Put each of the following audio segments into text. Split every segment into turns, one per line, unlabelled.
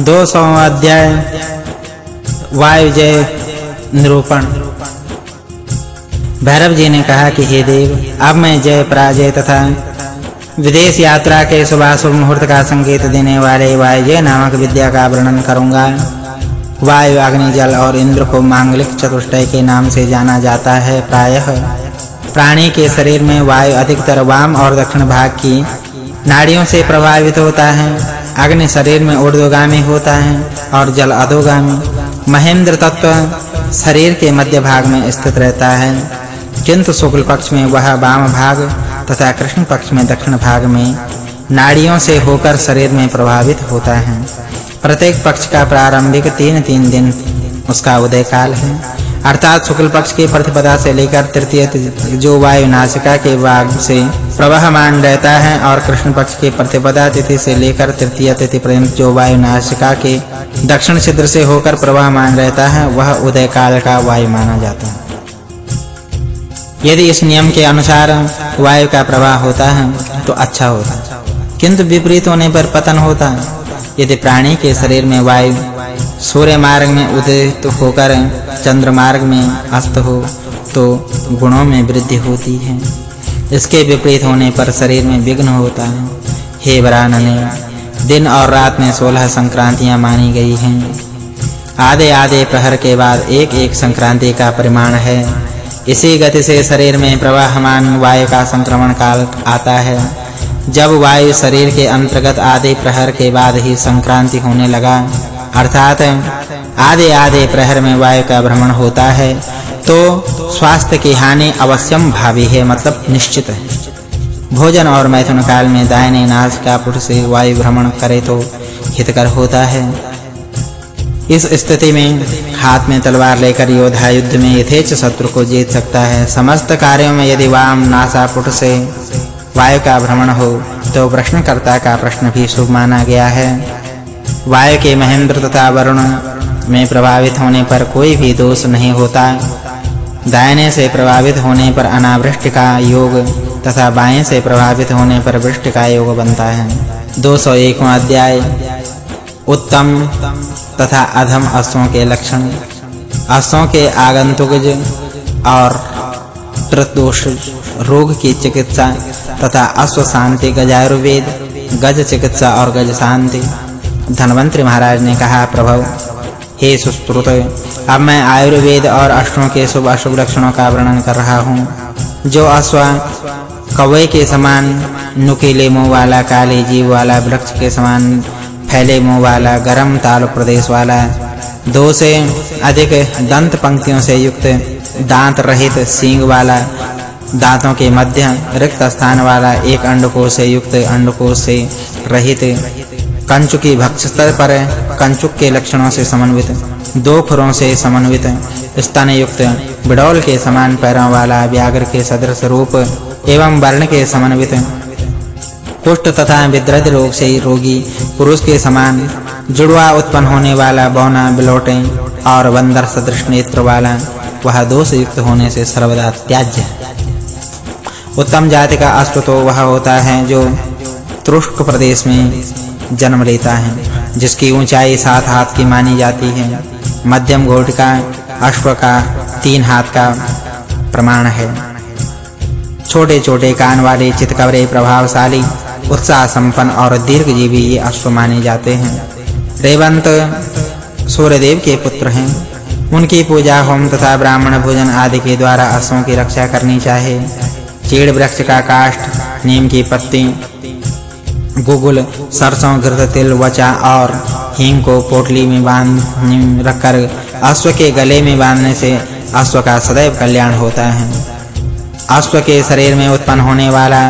दो सौ अध्याय। वायु जय निरूपण। भैरव जी ने कहा कि हे देव, अब मैं जय पराजय तथा विदेश यात्रा के शुभाशुभ मुहूर्त का संकेत देने वाले वायु जय नामक विद्या का वर्णन करूँगा। वायु, अग्नि, जल और इंद्र को मांगलिक चतुष्टय के नाम से जाना जाता है प्रायः। प्राणी के शरीर में वायु अधिकतर वाम और दक्षिण भाग की नाड़ियों से प्रभावित होता है। अग्नि शरीर में ऊर्ध्वगामी होता है और जल अधोगामी। महेंद्र तत्व शरीर के मध्य भाग में स्थित रहता है। किंतु शुक्ल पक्ष में वह वाम भाग तथा कृष्ण पक्ष में दक्षिण भाग में नाड़ियों से होकर शरीर में प्रभावित होता है। प्रत्येक पक्ष का प्रारंभिक तीन तीन दिन उसका उदय काल है। अर्थात शुक्ल पक्ष के प्रतिपदा से लेकर तृतीय जो वायु नासिका के भाग से प्रवाहमान रहता है और कृष्ण पक्ष के प्रतिपदा तिथि से लेकर तृतीय तिथि पर्यंत जो वायु नासिका के दक्षिण छिद्र से होकर प्रवाहमान रहता है, वह उदय काल का वायु माना जाता है। यदि इस नियम के अनुसार वायु का प्रवाह होता है तो अच्छा होता है। किंतु विपरीत होने पर पतन होता है। यदि प्राणी के शरीर में वायु सूर्य मार्ग में उदित होकर चंद्र मार्ग में अस्त हो तो गुणों में वृद्धि होती है। इसके विपरीत होने पर शरीर में विघ्न होता है। हे वरानने, दिन और रात में 16 संक्रांतियाँ मानी गई हैं। आधे आधे प्रहर के बाद एक एक संक्रांति का परिमाण है। इसी गति से शरीर में प्रवाहमान वायु का संक्रमण काल आता है। जब वायु शरीर के अंतर्गत आधे प्रहर के बाद ही संक्रांति होने लगा, अर्थात आधे आधे प्रहर में वायु का भ्रमण होता है तो स्वास्थ्य की हानि अवश्यम भावी है मतलब निश्चित है। भोजन और मैथुन काल में दाहिने नासिका पुट से वायु भ्रमण करे तो हितकर होता है। इस स्थिति में हाथ में तलवार लेकर योद्धा युद्ध में यथेच शत्रु को जीत सकता है। समस्त कार्यों में यदि वाम नासापुट से वायु का भ्रमण हो तो प्रश्नकर्ता का प्रश्न भी शुभ माना गया है। वायु के महेंद्र तथा वरुण में प्रभावित होने पर कोई भी दोष नहीं होता। दाहिने से प्रभावित होने पर अनावृष्टि का योग तथा बाएँ से प्रभावित होने पर वृष्टि का योग बनता है। 201 अध्याय, उत्तम तथा अधम अश्वों के लक्षण। अश्वों के आगंतुकज और प्रदोष रोग की चिकित्सा तथा अश्व शांति, गजायुर्वेद, गज चिकित्सा और गज शांति। धनवंतरी महाराज ने कहा प्रभु हे सुश्रुत, अब मैं आयुर्वेद और अश्वों के शुभ अशुभ लक्षणों का वर्णन कर रहा हूँ। जो अश्व कौवे के समान, नुकीले मुँह वाला, काले जीव वाला, वृक्ष के समान, फैले मुँह वाला, गरम तालु प्रदेश वाला, दो से अधिक दंत पंक्तियों से युक्त, दांत रहित सींग वाला, दांतों के मध्य रिक्त स्थान वाला, एक अंडकोश से युक्त अंडकोश से रहित कंचुकी भक्षस्तर पर कंचुक के लक्षणों से समन्वित, दो खुरों से समन्वित स्तन युक्त बिडौल के समान पैरों वाला व्याघ्र के सदृश रूप एवं वर्ण के समन्वित कुष्ठ तथा विद्रद रोग से रोगी, पुरुष के समान जुड़वा उत्पन्न होने वाला बौना बिलोटे और बंदर सदृश नेत्र वाला, वह दोष युक्त होने से सर्वदा त्याज्य है। उत्तम जाति का अश्व तो वह होता है जो तुरुष्क प्रदेश में जन्म लेता है, जिसकी ऊंचाई सात हाथ की मानी जाती है। मध्यम घोट का अश्व का तीन हाथ का प्रमाण है। छोटे-छोटे कान वाले चितकबरे प्रभावशाली उत्साह संपन्न और दीर्घजीवी ये अश्व माने जाते हैं। रेवंत सूर्यदेव के पुत्र हैं। उनकी पूजा होम तथा ब्राह्मण भोजन आदि के द्वारा अश्वों की रक्षा करनी चाहिए चीड़ वृक्ष का काष्ठ, नीम की पत्ती गुगुल सरसों घृत तिल, वचा और हींग को पोटली में बाँध रखकर अश्व के गले में बांधने से अश्व का सदैव कल्याण होता है। अश्व के शरीर में उत्पन्न होने वाला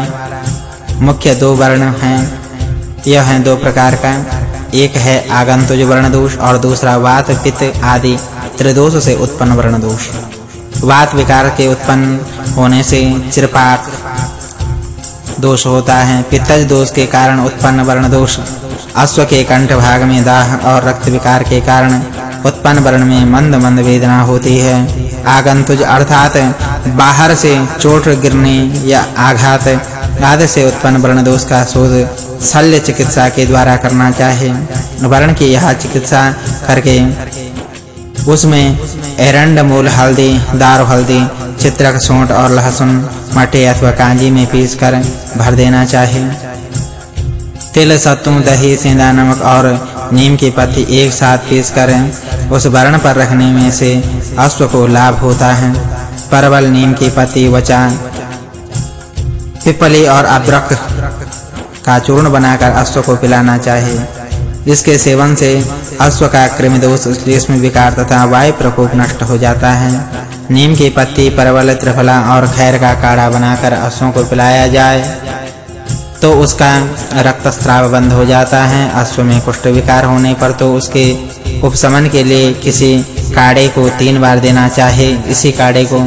मुख्य दो वर्ण हैं। यह है दो प्रकार का। एक है आगंतुज वर्ण दोष और दूसरा वात, पित्त आदि त्रिदोष से उत्पन्न वर्ण दोष वात विकार के उत्पन्न होने से चिरपाक दोष होता है। पित्तज दोष के कारण उत्पन्न वर्ण दोष, अश्व के कंठ भाग में दाह और रक्त विकार के कारण उत्पन्न वर्ण में मंद मंद वेदना होती है। आगंतुज अर्थात बाहर से चोट गिरने या आघात आदि से उत्पन्न वर्ण दोष का शोध शल्य चिकित्सा के द्वारा करना चाहिए। वर्ण की यह चिकित्सा करके उसमें एरंड मूल हल्दी, दार हल्दी चित्रक सूंठ और लहसुन मटे अथवा कांजी में पीसकर भर देना चाहिए तिल, सत्तू, दही, सेंधा, नमक और नीम की पत्ती एक साथ पीसकर उस वर्ण पर रखने में से अश्व को लाभ होता है। परवल, नीम की पत्ती, वचा, पिपली और अदरक का चूर्ण बनाकर अश्व को पिलाना चाहिए इसके सेवन से अश्व का कृमि दोष में विकार तथा वायु प्रकोप नष्ट हो जाता है। नीम की पत्ती परवल त्रिफला और खैर का काढ़ा बनाकर अश्वों को पिलाया जाए तो उसका रक्तस्राव बंद हो जाता है। अश्व में कुष्ठ विकार होने पर तो उसके उपशमन के लिए किसी काढ़े को तीन बार देना चाहिए। इसी काढ़े को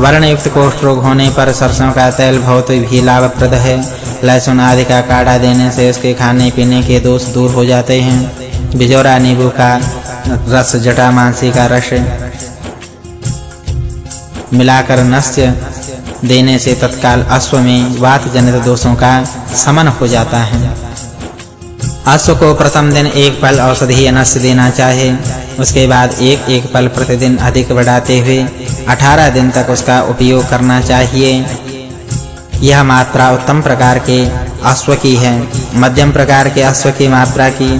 वर्ण युक्त कोष्ठ रोग होने पर सरसों का तेल बहुत ही लाभप्रद है। लहसुन आदि का काढ़ा देने से उसके खाने पीने के दोष दूर हो जाते हैं। बिजोरा नींबू का रस, जटा, मांसी का रस मिलाकर नस्य देने से तत्काल अश्व में वात जनित दोषों का समन हो जाता है। अश्व को प्रथम दिन एक पल औषधि अनस्य देना चाहिए उसके बाद एक एक पल प्रतिदिन अधिक बढ़ाते हुए 18 दिन तक उसका उपयोग करना चाहिए। यह मात्रा उत्तम प्रकार के अश्व की है। मध्यम प्रकार के अश्व की मात्रा की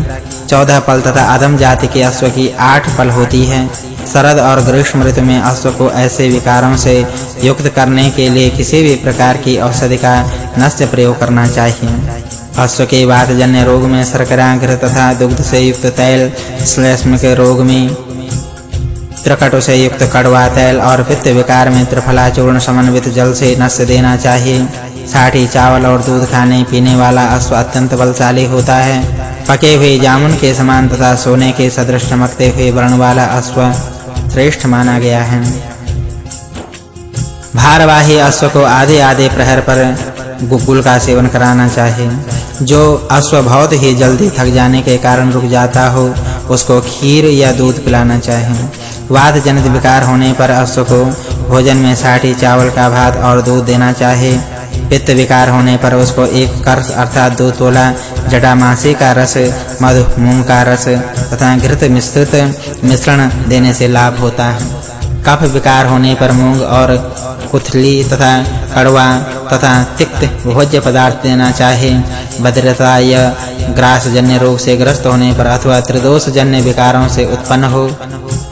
14 पल तथा अधम जाति के अश्व की 8 पल होती है। शरद और ग्रीष्म ऋतु में अश्व को ऐसे विकारों से युक्त करने के लिए किसी भी प्रकार की औषधि का नस्य प्रयोग करना चाहिए। अश्व के वात जन्य रोग में शर्करा तथा दुग्ध से युक्त तैल श्लेष्म के रोग में त्रिकटु से युक्त कड़वा तेल और पित्त विकार में त्रिफला चूर्ण समन्वित जल से नस्य देना चाहिए। साठी चावल और दूध खाने पीने वाला अश्व अत्यंत बलशाली होता है। पके हुए जामुन के समान तथा सोने के सदृश चमकते हुए वर्ण वाला अश्व श्रेष्ठ माना गया है। भारवाही अश्व को आधे आधे प्रहर पर गुकुल का सेवन कराना चाहिए। जो अश्व बहुत ही जल्दी थक जाने के कारण रुक जाता हो, उसको खीर या दूध पिलाना चाहिए। वात जनित विकार होने पर अश्व को भोजन में साठी चावल का भात और दूध देना चाहिए। पित्त विकार होने पर उसको एक कर्ष अर्थात दो तोला जटामासी का रस मधु मूंग का रस तथा घृत मिश्रित मिश्रण देने से लाभ होता है। कफ विकार होने पर मूंग और कुथली तथा कड़वा तथा तिक्त भोज्य पदार्थ देना चाहिए बद्रता या ग्रास जन्य रोग से ग्रस्त होने पर अथवा त्रिदोष जन्य विकारों से उत्पन्न हो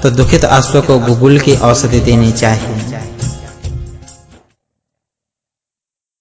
तो दुखित अश्व को गुगुल की औषधि देनी चाहिए।